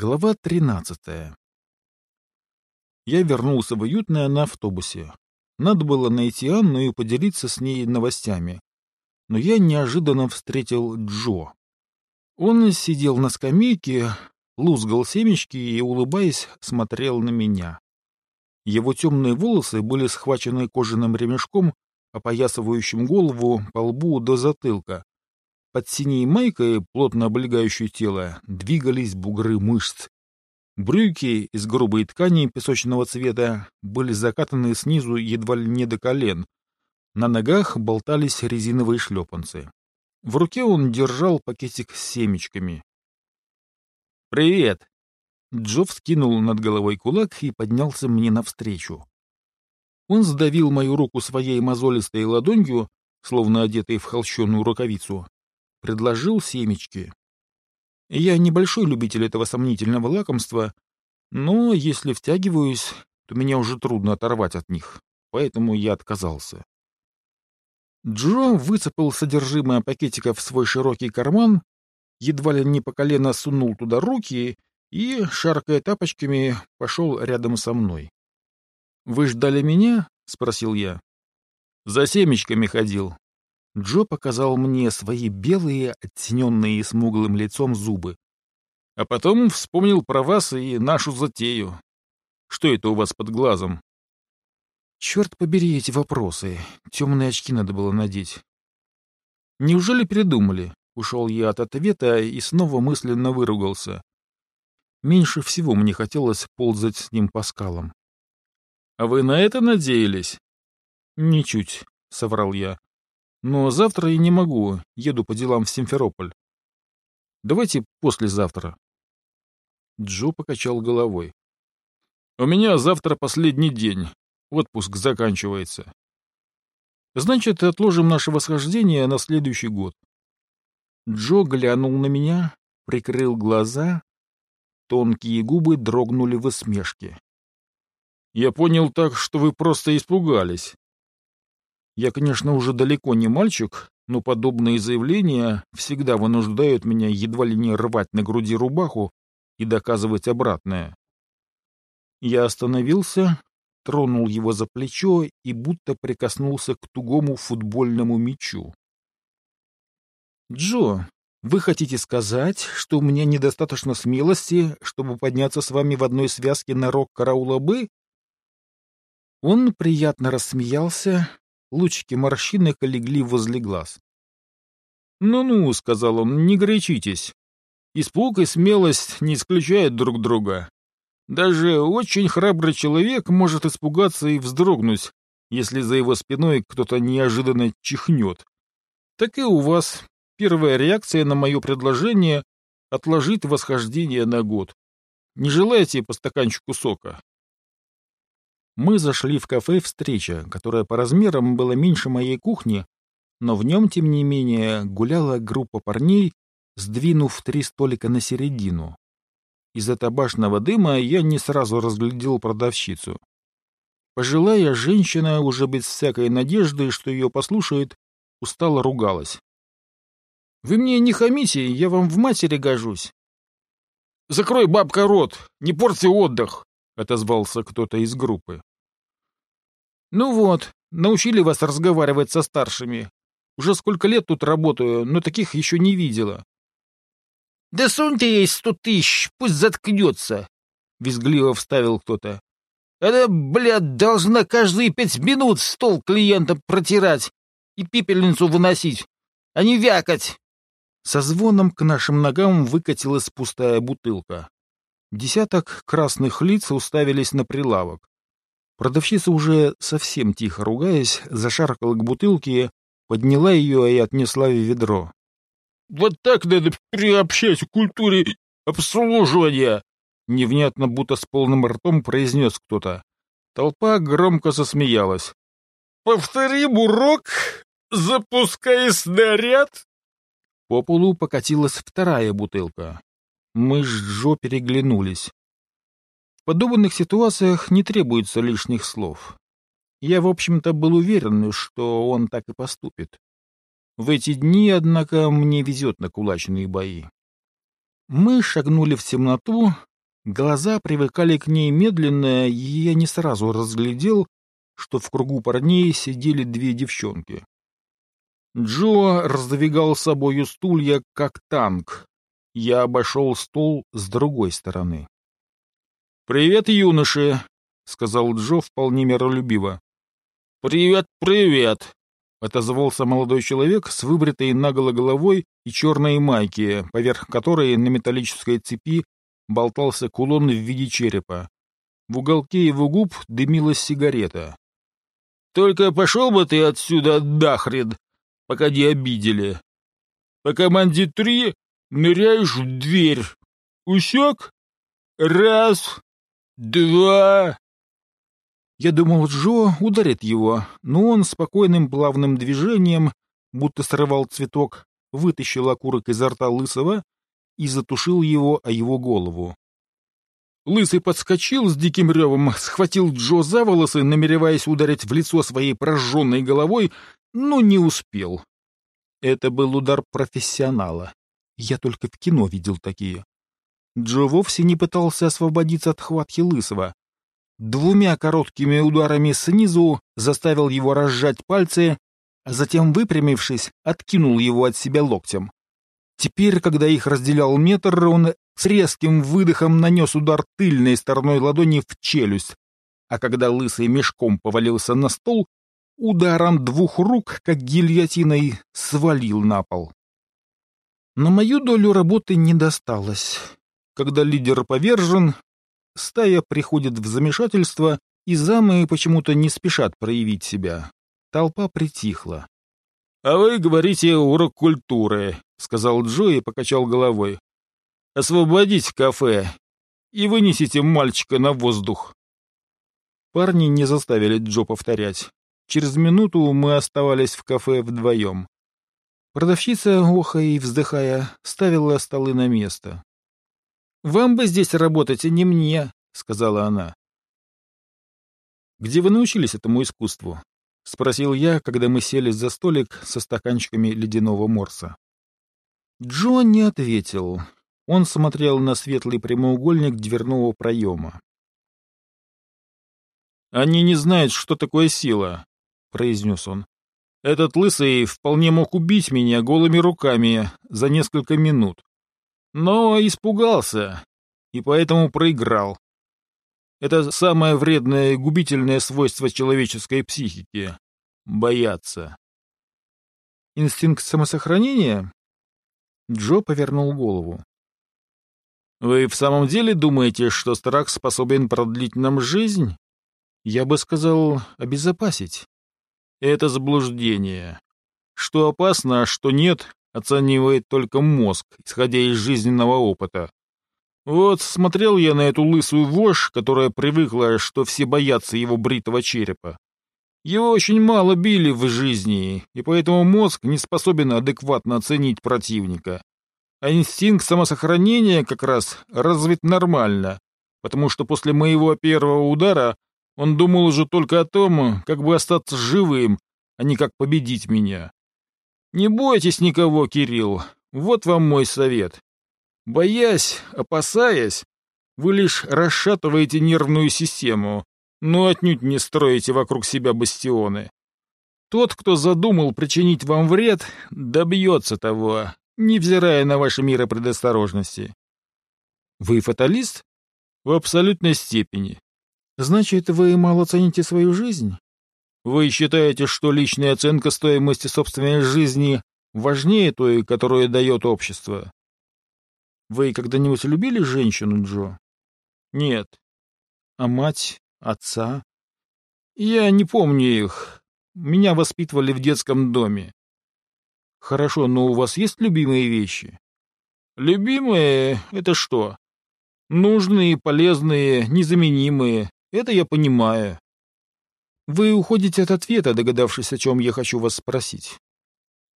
Глава 13. Я вернулся в уютное на автобусе. Надо было найти Анну и поделиться с ней новостями. Но я неожиданно встретил Джо. Он сидел на скамейке, лузгал семечки и, улыбаясь, смотрел на меня. Его темные волосы были схвачены кожаным ремешком, опоясывающим голову по лбу до затылка, под синей майкой, плотно облегающей тело, двигались бугры мышц. Брюки из грубой ткани песочного цвета были закатаны снизу едва ли не до колен. На ногах болтались резиновые шлепанцы. В руке он держал пакетик с семечками. «Привет!» Джо вскинул над головой кулак и поднялся мне навстречу. Он сдавил мою руку своей мозолистой ладонью, словно одетой в холщеную рукавицу, предложил семечки. Я небольшой любитель этого сомнительного лакомства, но если втягиваюсь, то меня уже трудно оторвать от них, поэтому я отказался. Джо выцепал содержимое пакетика в свой широкий карман, едва ли не по колено сунул туда руки и, шаркая тапочками, пошел рядом со мной. — Вы ждали меня? — спросил я. — За семечками ходил, Джо показал мне свои белые, оттененные смуглым лицом зубы. А потом вспомнил про вас и нашу затею. Что это у вас под глазом? Черт побери эти вопросы. Темные очки надо было надеть. Неужели передумали? Ушел я от ответа и снова мысленно выругался. Меньше всего мне хотелось ползать с ним по скалам. — А вы на это надеялись? — Ничуть, — соврал я. Но завтра я не могу, еду по делам в Симферополь. Давайте послезавтра. Джо покачал головой. У меня завтра последний день. Отпуск заканчивается. Значит, отложим наше восхождение на следующий год. Джо глянул на меня, прикрыл глаза, тонкие губы дрогнули в усмешке. Я понял так, что вы просто испугались. Я, конечно, уже далеко не мальчик, но подобные заявления всегда вынуждают меня едва ли не рвать на груди рубаху и доказывать обратное. Я остановился, тронул его за плечо и будто прикоснулся к тугому футбольному мячу. «Джо, вы хотите сказать, что у меня недостаточно смелости, чтобы подняться с вами в одной связке на рог караула Б?» Он приятно рассмеялся, Лучики морщинок легли возле глаз. «Ну-ну», — сказал он, — «не горячитесь. Испуг и смелость не исключают друг друга. Даже очень храбрый человек может испугаться и вздрогнуть, если за его спиной кто-то неожиданно чихнет. Так и у вас первая реакция на мое предложение — отложить восхождение на год. Не желаете по стаканчику сока? Мы зашли в кафе «Встреча», которое по размерам было меньше моей кухни, но в нем, тем не менее, гуляла группа парней, сдвинув три столика на середину. Из-за табачного дыма я не сразу разглядел продавщицу. Пожилая женщина, уже без всякой надежды, что ее послушают, устало ругалась. — Вы мне не хамите, я вам в матери гожусь. — Закрой, бабка, рот, не порти отдых, — отозвался кто-то из группы. Ну вот, научили вас разговаривать со старшими. Уже сколько лет тут работаю, но таких еще не видела. — Да сунь-то ей сто тысяч, пусть заткнется! — визгливо вставил кто-то. — Она, блядь, должна каждые пять минут стол клиентам протирать и пепельницу выносить, а не вякать. Со звоном к нашим ногам выкатилась пустая бутылка. Десяток красных лиц уставились на прилавок. Продавщица уже совсем тихо ругаясь, зашаркала к бутылке, подняла ее и отнесла в ведро. — Вот так надо приобщать к культуре обслуживания! — невнятно, будто с полным ртом произнес кто-то. Толпа громко засмеялась. — Повторим урок, запускай снаряд! По полу покатилась вторая бутылка. Мы с Джо переглянулись. В подобных ситуациях не требуется лишних слов. Я, в общем-то, был уверен, что он так и поступит. В эти дни, однако, мне везет на кулачные бои. Мы шагнули в темноту, Глаза привыкали к ней медленно, и я не сразу разглядел, что в кругу парней сидели две девчонки. Джо раздвигал собою стулья, как танк. Я обошел стол с другой стороны. «Привет, юноши!» — сказал Джо вполне миролюбиво. «Привет, привет!» — отозвался молодой человек с выбритой наголо головой и черной майки, поверх которой на металлической цепи болтался кулон в виде черепа. В уголке его губ дымилась сигарета. «Только пошел бы ты отсюда, дахрен, пока не обидели. По команде три ныряешь в дверь. Усек? Раз, два...» Я думал, Джо ударит его, но он спокойным плавным движением, будто срывал цветок, вытащил окурок изо рта Лысого и затушил его о его голову. Лысый подскочил с диким ревом, схватил Джо за волосы, намереваясь ударить в лицо своей прожженной головой, но не успел. Это был удар профессионала. Я только в кино видел такие. Джо вовсе не пытался освободиться от хватки Лысого. Двумя короткими ударами снизу заставил его разжать пальцы, а затем, выпрямившись, откинул его от себя локтем. Теперь, когда их разделял метр, он с резким выдохом нанес удар тыльной стороной ладони в челюсть, а когда лысый мешком повалился на стол, ударом двух рук, как гильотиной, свалил на пол. На мою долю работы не досталось. Когда лидер повержен, стая приходит в замешательство, и замы почему-то не спешат проявить себя. Толпа притихла. — А вы говорите урок культуры, — сказал Джо и покачал головой. — Освободите кафе и вынесите мальчика на воздух. Парни не заставили Джо повторять. Через минуту мы оставались в кафе вдвоем. Продавщица, охая и вздыхая, ставила столы на место. «Вам бы здесь работать, а не мне», — сказала она. «Где вы научились этому искусству?» — спросил я, когда мы сели за столик со стаканчиками ледяного морса. Джон не ответил. Он смотрел на светлый прямоугольник дверного проема. «Они не знают, что такое сила», — произнес он. «Этот лысый вполне мог убить меня голыми руками за несколько минут. Но испугался и поэтому проиграл. Это самое вредное и губительное свойство человеческой психики — бояться. Инстинкт самосохранения? Джо повернул голову. Вы в самом деле думаете, что страх способен продлить нам жизнь? Я бы сказал, обезопасить. Это заблуждение. Что опасно, а что нет, оценивает только мозг, исходя из жизненного опыта. Вот смотрел я на эту лысую вошь, которая привыкла, что все боятся его бритого черепа. Его очень мало били в жизни, и поэтому мозг не способен адекватно оценить противника. А инстинкт самосохранения как раз развит нормально, потому что после моего первого удара он думал уже только о том, как бы остаться живым, а не как победить меня. Не бойтесь никого, Кирилл, вот вам мой совет. Боясь, опасаясь, вы лишь расшатываете нервную систему, но отнюдь не строите вокруг себя бастионы. Тот, кто задумал причинить вам вред, добьется того, невзирая на ваши меры предосторожности. Вы фаталист? В абсолютной степени. Значит, вы мало цените свою жизнь? Вы считаете, что личная оценка стоимости собственной жизни важнее той, которую дает общество? Вы когда-нибудь любили женщину, Джо? Нет. А мать, отца? Я не помню их. Меня воспитывали в детском доме. Хорошо, но у вас есть любимые вещи? Любимые — это что? Нужные, полезные, незаменимые. Это я понимаю. Вы уходите от ответа, догадавшись, о чем я хочу вас спросить.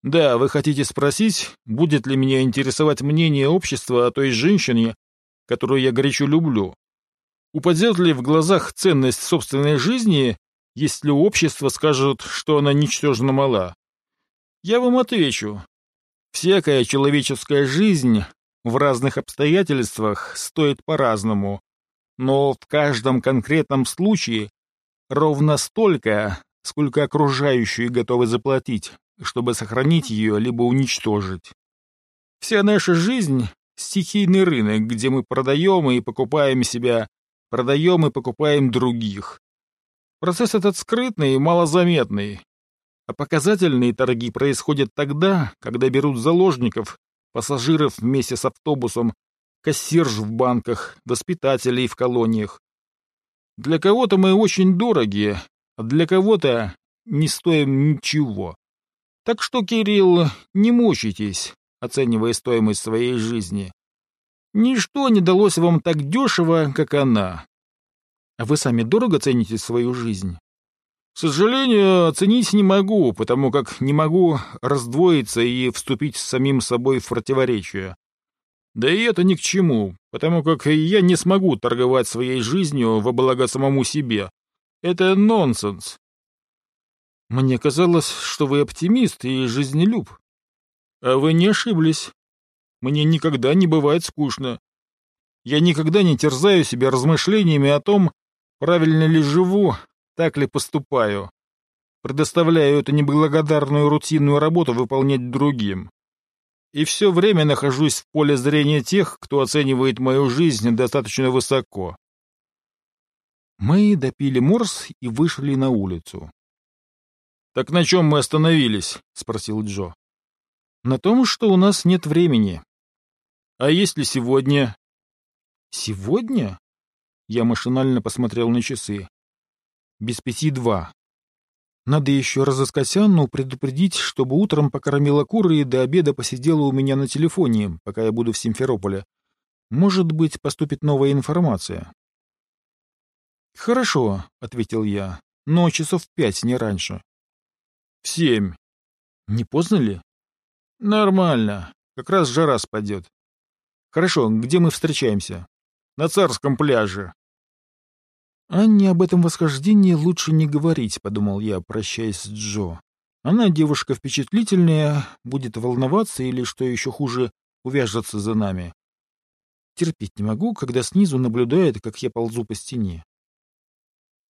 Да, вы хотите спросить, будет ли меня интересовать мнение общества о той женщине, которую я горячо люблю? Упадет ли в глазах ценность собственной жизни, если общество скажет, что она ничтожно мала? Я вам отвечу. Всякая человеческая жизнь в разных обстоятельствах стоит по-разному, но в каждом конкретном случае ровно столько, сколько окружающие готовы заплатить, чтобы сохранить ее либо уничтожить. Вся наша жизнь — стихийный рынок, где мы продаем и покупаем себя, продаем и покупаем других. Процесс этот скрытный и малозаметный, а показательные торги происходят тогда, когда берут заложников, пассажиров вместе с автобусом, кассирж в банках, воспитателей в колониях. Для кого-то мы очень дороги, а для кого-то не стоим ничего. Так что, Кирилл, не мучайтесь, оценивая стоимость своей жизни. Ничто не далось вам так дешево, как она. А вы сами дорого цените свою жизнь? К сожалению, оценить не могу, потому как не могу раздвоиться и вступить с самим собой в противоречие. Да и это ни к чему, потому как я не смогу торговать своей жизнью во благо самому себе. Это нонсенс. Мне казалось, что вы оптимист и жизнелюб. А вы не ошиблись. Мне никогда не бывает скучно. Я никогда не терзаю себя размышлениями о том, правильно ли живу, так ли поступаю. Предоставляю эту неблагодарную рутинную работу выполнять другим. И все время нахожусь в поле зрения тех, кто оценивает мою жизнь достаточно высоко. Мы допили морс и вышли на улицу. «Так на чем мы остановились?» — спросил Джо. «На том, что у нас нет времени». «А есть ли сегодня?» «Сегодня?» Я машинально посмотрел на часы. «Без пяти два. Надо еще разыскать Анну, предупредить, чтобы утром покормила куры и до обеда посидела у меня на телефоне, пока я буду в Симферополе. Может быть, поступит новая информация». «Хорошо», — ответил я, — «но часов в пять, не раньше». «В семь». «Не поздно ли?» «Нормально. Как раз жара спадет». «Хорошо, где мы встречаемся?» «На царском пляже». «Анне об этом восхождении лучше не говорить», — подумал я, прощаясь с Джо. «Она девушка впечатлительная, будет волноваться или, что еще хуже, увяжется за нами. Терпеть не могу, когда снизу наблюдает, как я ползу по стене.